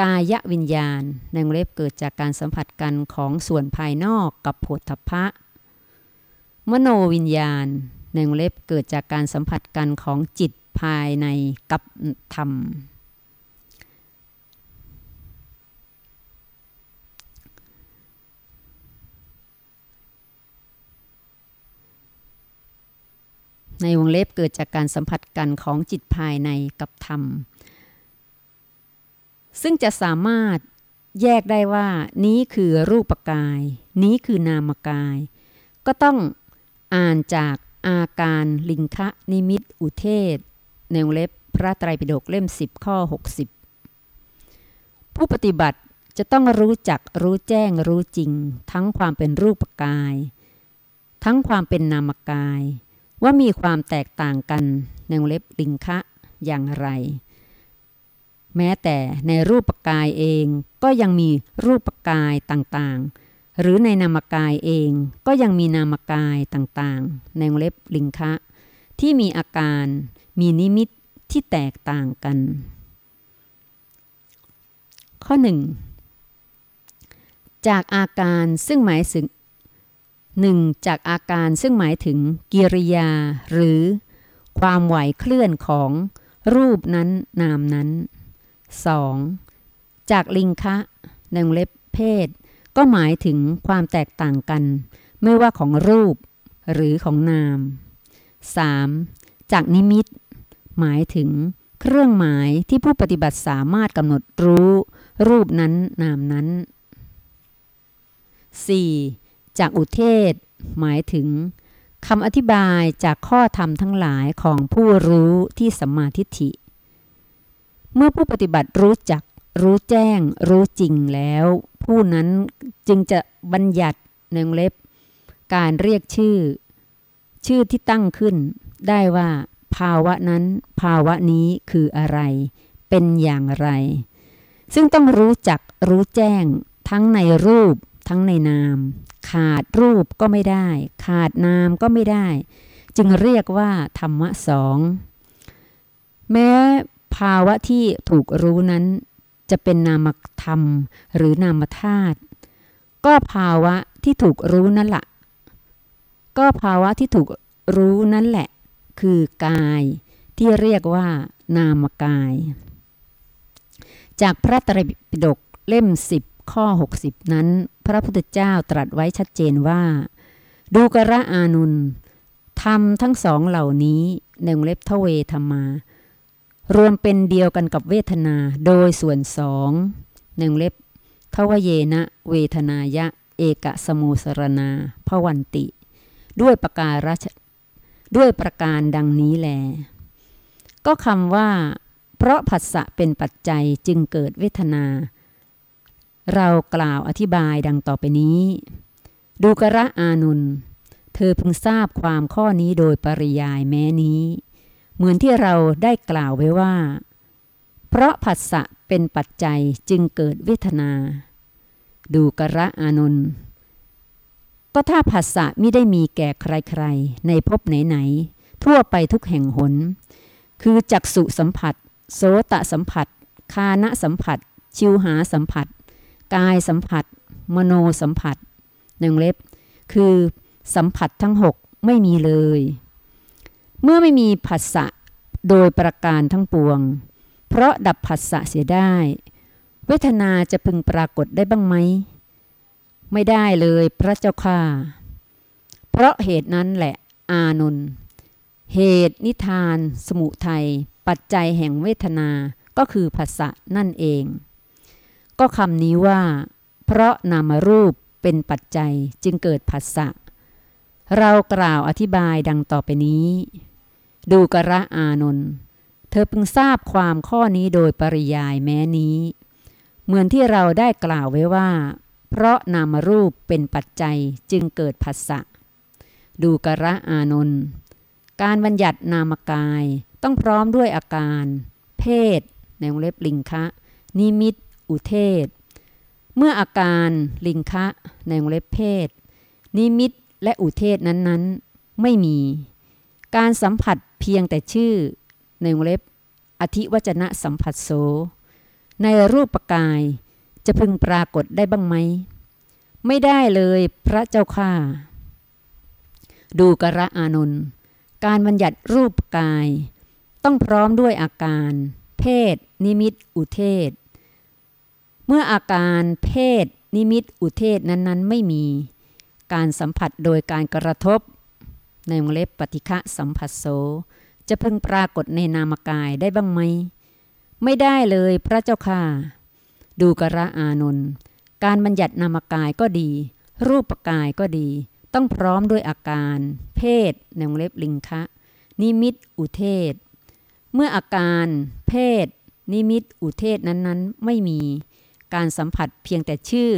กายวิญญาณ ในวงเล็บเกิดจากการสัมผัสกันของส่วนภายนอกกับผฏฐพะ มโนวิญญาณในวงเล็บเกิดจากการสัมผัสกันของจิตภายในกับธรรม ในวงเล็บเกิดจากการสัมผัสกันของจิตภายในกับธรรม ซึ่งจะสามารถแยกได้ว่านี้คือรูปกาย นี้คือนามกาย ก็ต้อง อ่านจากอาการลิงคะนิมิตอุเทศ ในวงเล็บพระไตรปิฎกเล่ม 10 ข้อ 60 ผู้ปฏิบัติจะต้องรู้จักรู้แจ้งรู้จริง ทั้งความเป็นรูปกาย ทั้งความเป็นนามกาย ว่ามีความแตกต่างกันในวงเล็บลิงคะอย่างไร แม้แต่ในรูปกายเองก็ยังมีรูปกายต่างๆ หรือในนามกายเองก็ยังมีนามกายต่างๆ ในวงเล็บลิงคะ ที่มีอาการมีนิมิตที่แตกต่างกัน ข้อ 1 จากอาการซึ่งหมายถึงหนึ่งจากอาการซึ่งหมายถึงกิริยา หรือ ความไหวเคลื่อนของรูปนั้นนามนั้น 2. จากลิงคะในวงเล็บเพศ ก็หมายถึงความแตกต่างกัน ไม่ว่าของรูปหรือของนาม 3. จากนิมิต หมายถึงเครื่องหมายที่ผู้ปฏิบัติสามารถกำหนดรู้รูปนั้นนามนั้น 4. จากอุเทศ หมายถึงคำอธิบายจากข้อธรรมทั้งหลายของผู้รู้ที่สัมมาทิฏฐิ เมื่อผู้ปฏิบัติรู้จัก รู้แจ้งรู้จริงแล้ว ผู้นั้นจึงจะบัญญัติในงเล็บ การเรียกชื่อ ชื่อที่ตั้งขึ้น ได้ว่า ภาวะนั้น ภาวะนี้คืออะไร เป็นอย่างไร ซึ่งต้องรู้จักรู้แจ้ง ทั้งในรูป ทั้งในนาม ขาดรูปก็ไม่ได้ ขาดนามก็ไม่ได้ จึงเรียกว่าธรรมะสองแม้ภาวะที่ถูกรู้นั้น จะเป็นนามธรรมหรือนามธาตุก็ภาวะที่ถูกรู้นั่นแหละก็ภาวะที่ถูกรู้นั่นแหละ คือกายที่เรียกว่านามกาย จากพระตรปิฎกเล่มสิบข้อ 60 นั้น พระพุทธเจ้าตรัสไว้ชัดเจนว่า ดูกระอานุนทำทั้งสองเหล่านี้ในงเล็บทเวธรรมา รวมเป็นเดียวกันกับเวทนาโดยส่วนสองหนึ่งเล็บทวเยนะเวทนายะ เอกสมูสรณาพวันติ ด้วยประการด้วยประการดังนี้แล ก็คำว่า เพราะผัสสะเป็นปัจจัยจึงเกิดเวทนา เรากล่าวอธิบายดังต่อไปนี้ ดูกระอานุนเธอพึงทราบความข้อนี้โดยปริยายแม้นี้ เหมือนที่เราได้กล่าวไว้ว่า เพราะผัสสะเป็นปัจจัยจึงเกิดเวทนา ดูกระอานนท์ก็ถ้าผัสสะไม่ได้มีแก่ใครๆ ในภพไหนๆ ทั่วไปทุกแห่งหน คือจักสุสัมผัส โสตสัมผัส คานะสัมผัส ชิวหาสัมผัส กายสัมผัส มโนสัมผัสหนึ่งเล็บ คือสัมผัสทั้งหกไม่มีเลย เมื่อไม่มีผัสสะโดยประการทั้งปวง เพราะดับผัสสะเสียได้ เวทนาจะพึงปรากฏได้บ้างไหม ไม่ได้เลยพระเจ้าค่าเพราะเหตุนั้นแหละอานนท์เหตุนิทาน สมุทัยปัจจัยแห่งเวทนาก็คือผัสสะนั่นเอง ก็คำนี้ว่า เพราะนามรูปเป็นปัจจัยจึงเกิดผัสสะเรากล่าวอธิบายดังต่อไปนี้ ดูกระอานนท์เธอเพิ่งทราบความข้อนี้โดยปริยายแม้นี้ เหมือนที่เราได้กล่าวไว้ว่า เพราะนามรูปเป็นปัจจัยจึงเกิดผัสสะดูกระอานนท์การบัญญัตินามกายต้องพร้อมด้วยอาการ เพศ ในวงเล็บลิงคะ นิมิต อุเทศ เมื่ออาการลิงคะ ในวงเล็บเพศ นิมิตและอุเทศนั้นๆ ไม่มี การสัมผัส เพียงแต่ชื่อในวงเล็บ อธิวจนะสัมผัสโส ในรูปกายจะพึงปรากฏได้บ้างไหม ไม่ได้เลยพระเจ้าข้าดูกระอานนท์การบัญญัติรูปกาย ต้องพร้อมด้วยอาการ เพศ นิมิต อุเทศ เมื่ออาการเพศ นิมิต อุเทศนั้นๆ ไม่มี การสัมผัสโดยการกระทบ ในวงเล็บปฏิฆะสัมผัสโส จะพึงปรากฏในนามกายได้บ้างไหม ไม่ได้เลยพระเจ้าค่ะ ดูกระอานนท์การบัญญัตินามกายก็ดี รูปกายก็ดี ต้องพร้อมด้วยอาการ เพศในวงเล็บลิงคะ นิมิตอุเทศ เมื่ออาการ เพศ นิมิตอุเทศนั้นๆ ไม่มี การสัมผัสเพียงแต่ชื่อ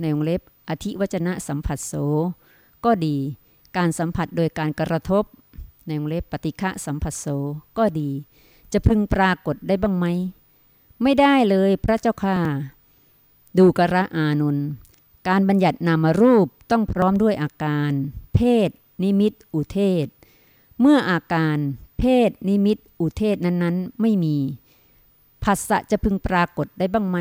ในวงเล็บอธิวจนะสัมผัสโส ก็ดี การสัมผัสโดยการกระทบ ในวงเล็บปฏิฆะสัมผัสโสก็ดี จะพึงปรากฏได้บ้างไหม ไม่ได้เลยพระเจ้าค่ะ ดูกระอานนท์การบัญญัตินามรูปต้องพร้อมด้วยอาการ เพศ นิมิต อุเทศ เมื่ออาการ เพศ นิมิต อุเทศนั้นๆ ไม่มีผัสสะจะพึงปรากฏได้บ้างไหม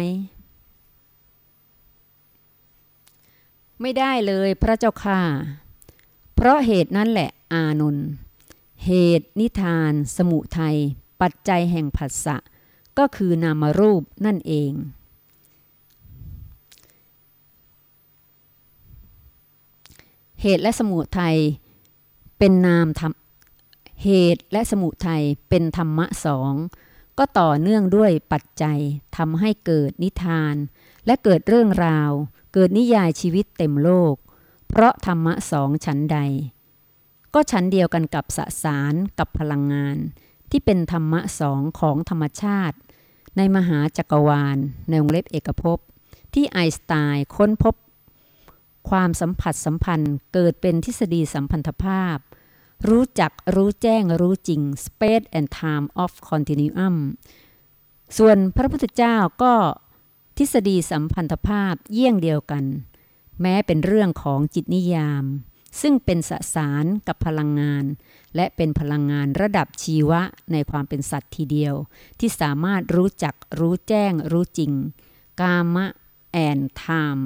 ไม่ได้เลยพระเจ้าค่ะ ราะเหตุนั้นแหละอานนท์เหตุนิทาน สมุทัย ปัจจัยแห่งผัสสะ ก็คือนามรูปนั่นเอง เหตุและสมุทัยเป็นนามธรรมเหตุและสมุทัยเป็นธรรมะสองก็ต่อเนื่องด้วยปัจจัยทำให้เกิดนิทาน และเกิดเรื่องราว เกิดนิยายชีวิตเต็มโลก เพราะธรรมะสองชั้นใด ก็ชั้นเดียวกันกับสสารกับพลังงาน ที่เป็นธรรมะสองของธรรมชาติ ในมหาจักรวาล ในวงเล็บเอกภพ ที่ไอน์สไตน์ค้นพบ ความสัมผัสสัมพันธ์เกิดเป็นทฤษฎีสัมพันธภาพ รู้จักรู้แจ้งรู้จริง space and time of continuum ส่วนพระพุทธเจ้าก็ทฤษฎีสัมพันธภาพเยี่ยงเดียวกัน แม้เป็นเรื่องของจิตนิยาม ซึ่งเป็นสสารกับพลังงาน และเป็นพลังงานระดับชีวะในความเป็นสัตว์ทีเดียว ที่สามารถรู้จักรู้แจ้งรู้จริง กามะ and time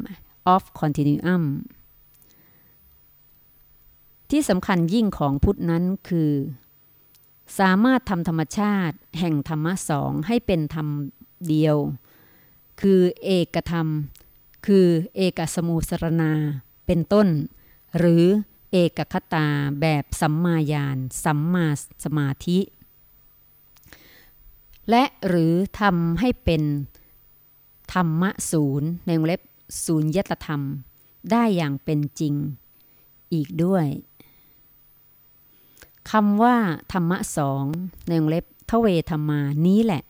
of continuum ที่สำคัญยิ่งของพุทธนั้นคือ สามารถทำธรรมชาติ แห่งธรรมะสองให้เป็นธรรมเดียว คือเอกธรรม คือเอกสมุสรณาเป็นต้น หรือเอกคตาแบบสัมมาญาณสัมมาสมาธิ และหรือทำให้เป็นธรรมะศูนย์ในวงเล็บศูนย์ยตธรรม ได้อย่างเป็นจริงอีกด้วยคำว่าธรรมะสองในวงเล็บทเวธรรมานี้แหละ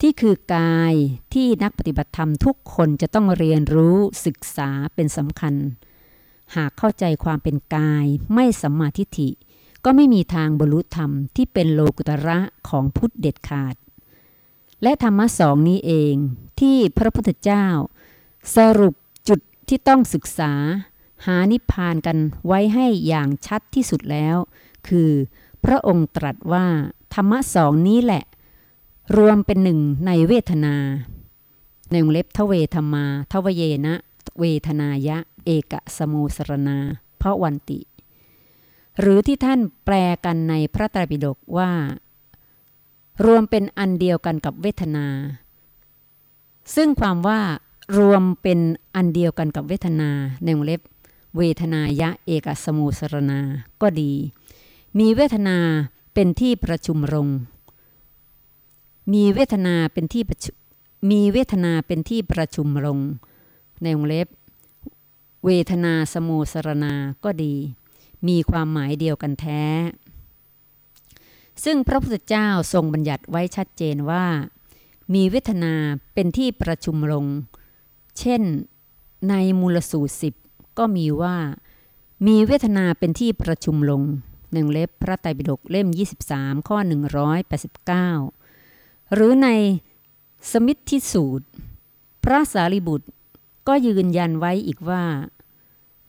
ที่คือกายที่นักปฏิบัติธรรมทุกคนจะต้องเรียนรู้ศึกษาเป็นสำคัญ หากเข้าใจความเป็นกายไม่สัมมาทิฏฐิ ก็ไม่มีทางบรรลุธรรมที่เป็นโลกุตระของพุทธเด็ดขาด และธรรมะสองนี้เองที่พระพุทธเจ้า สรุปจุดที่ต้องศึกษา หานิพพานกันไว้ให้อย่างชัดที่สุดแล้ว คือ พระองค์ตรัสว่าธรรมะสองนี้แหละ รวมเป็นหนึ่งในเวทนาในวงเล็บทเวธรรมาทวเยนะ เวทนายะ เอกสมูสรณาพระวันติ หรือที่ท่านแปลกันในพระไตรปิฎกว่า รวมเป็นอันเดียวกันกับเวทนา ซึ่งความว่ารวมเป็นอันเดียวกันกับเวทนาในวงเล็บ เวทนายะเอกสมูสรณาก็ดี มีเวทนาเป็นที่ประชุมรง มีเวทนาเป็นที่มีเวทนาเป็นที่ประชุมลง ในวงเล็บ เวทนาสมูสรณาก็ดี มีความหมายเดียวกันแท้ ซึ่งพระพุทธเจ้าทรงบัญญัติไว้ชัดเจนว่า มีเวทนาเป็นที่ประชุมลง เช่น ในมูลสูตรสิบก็มีว่า มีเวทนาเป็นที่ประชุมลงหนึ่งเล็บพระไตรปิฎกเล่ม 23 ข้อ 189 หรือในสมิทธิสูตร พระสารีบุตรก็ยืนยันไว้อีกว่า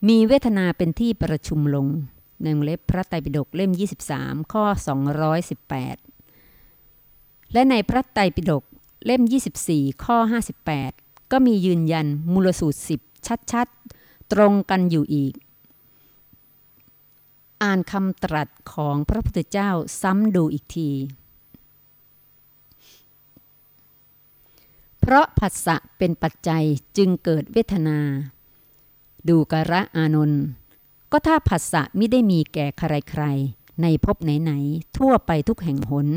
มีเวทนาเป็นที่ประชุมลงในเล็บพระไตรปิฎกเล่ม 23 ข้อ 218 และในพระไตรปิฎกเล่ม 24 ข้อ 58 ก็มียืนยันมูลสูตร 10 ชัดๆ ตรงกันอยู่อีก อ่านคำตรัสของพระพุทธเจ้าซ้ำดูอีกที เพราะผัสสะเป็นปัจจัยจึงเกิดเวทนา ดูกระอานนท์ก็ถ้าผัสสะไม่ได้มีแก่ใครๆในภพไหนๆทั่วไปทุกแห่งหน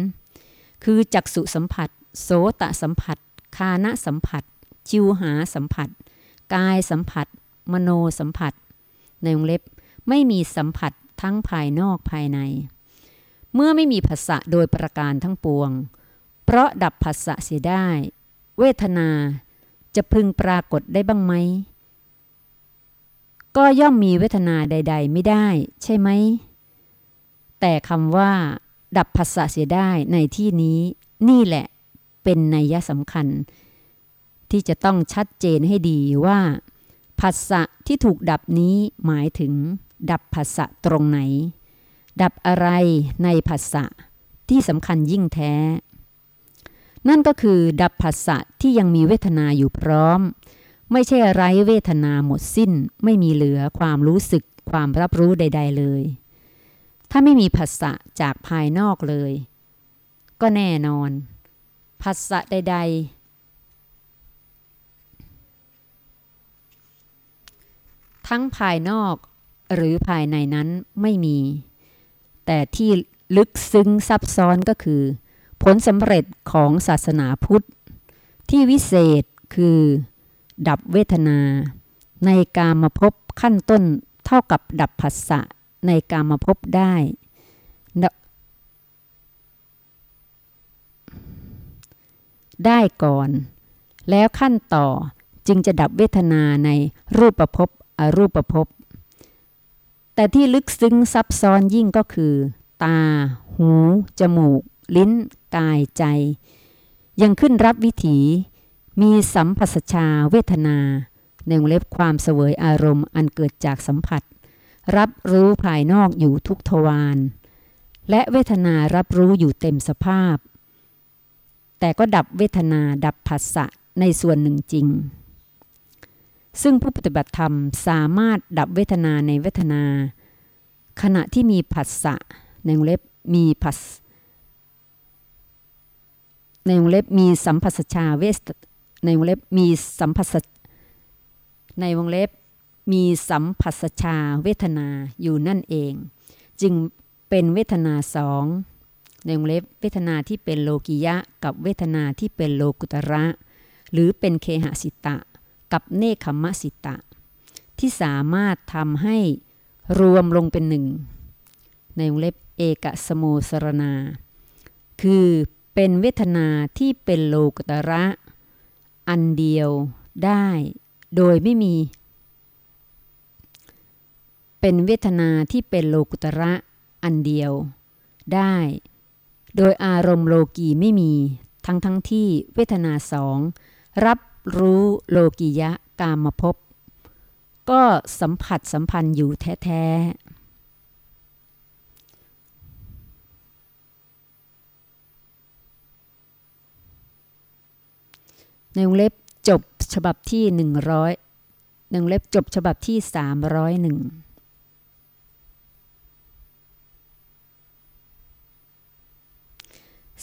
คือจักสุสัมผัส โสตสัมผัส คานะสัมผัสชิวหาสัมผัส กายสัมผัส มโนสัมผัส ในวงเล็บไม่มีสัมผัสทั้งภายนอกภายใน เมื่อไม่มีผัสสะโดยประการทั้งปวง เพราะดับผัสสะเสียได้ เวทนาจะพึงปรากฏได้บ้างไหม ก็ย่อมมีเวทนาใด ๆ ไม่ได้ใช่ไหม แต่คำว่า ดับภาษาเสียได้ในที่นี้นี่แหละเป็นนัยสำคัญ ที่จะต้องชัดเจนให้ดีว่าภาษะที่ถูกดับนี้หมายถึง ดับภาษะตรงไหน ดับอะไรในภาษะที่สำคัญยิ่งแท้ นั่นก็คือดับผัสสะที่ยังมีเวทนาอยู่พร้อม ไม่ใช่ไร้เวทนาหมดสิ้น ไม่มีเหลือความรู้สึกความรับรู้ใด ๆเลย ถ้าไม่มีผัสสะจากภายนอกเลย ก็แน่นอนผัสสะใด ๆ ทั้งภายนอกหรือภายในนั้นไม่มี แต่ที่ลึกซึ้งซับซ้อนก็คือ ผลสำเร็จของศาสนาพุทธ ที่วิเศษคือ ดับเวทนา ในการมาพบขั้นต้นเท่ากับดับผัสสะในการมาพบได้ ได้ก่อน แล้วขั้นต่อจึงจะดับเวทนาในรูปประพบอรูปประพบ แต่ที่ลึกซึ้งซับซ้อนยิ่งก็คือ ตา หู จมูก ลิ้น กายใจ ยังขึ้นรับวิถี มีสัมผัสชาเวทนา ในวงเล็บความเสวยอารมณ์อันเกิดจากสัมผัส รับรู้ภายนอกอยู่ทุกทวารและเวทนารับรู้อยู่เต็มสภาพ แต่ก็ดับเวทนาดับผัสสะในส่วนหนึ่งจริง ซึ่งผู้ปฏิบัติธรรมสามารถดับเวทนาในเวทนา ขณะที่มีผัสสะในวงเล็บมีผัส ในวงเล็บมีสัมผัสชาเวสในวงเล็บมีสัมผัสในวงเล็บมีสัมผัสชาเวทนาอยู่นั่นเอง จึงเป็นเวทนาสองในวงเล็บเวทนาที่เป็นโลกิยะ กับเวทนาที่เป็นโลกุตระ หรือเป็นเคหสิตะ กับเนคขมสิตะ ที่สามารถทำให้รวมลงเป็นหนึ่งในวงเล็บเอกสโมสรณา คือ เป็นเวทนาที่เป็นโลกุตระ อันเดียวได้โดยไม่มี เป็นเวทนาที่เป็นโลกุตระอันเดียวได้ โดยอารมณ์โลกีไม่มี ทั้งทั้งที่เวทนาสองรับรู้โลกียะกามมาพก็สัมผัสสัมพันธ์อยู่แท้ ในวงเล็บจบฉบับที่หนึ่งร้อยหนึ่งเล็บจบฉบับที่สามร้อยหนึ่ง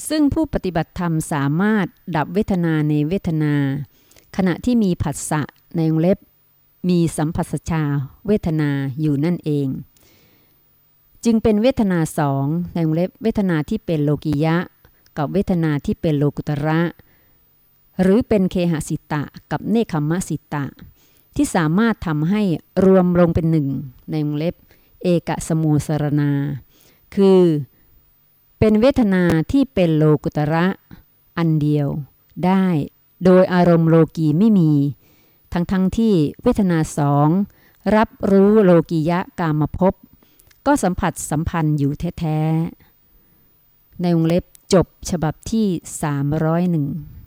ซึ่งผู้ปฏิบัติธรรมสามารถดับเวทนาในเวทนา ขณะที่มีผัสสะในวงเล็บ มีสัมผัสชาเวทนาอยู่นั่นเอง จึงเป็นเวทนาสองในวงเล็บเวทนาที่เป็นโลกิยะ กับเวทนาที่เป็นโลกุตระ หรือเป็นเคหสิตะกับเนคขมสิตะ ที่สามารถทำให้รวมลงเป็นหนึ่งในวงเล็บ เอกสมูสรณา คือเป็นเวทนาที่เป็นโลกุตระอันเดียวได้โดยอารมณ์โลกีไม่มี ทั้งทั้งที่เวทนาสองรับรู้โลกียะกามภพก็สัมผัสสัมพันธ์อยู่แท้ ๆ ในวงเล็บจบฉบับที่ 301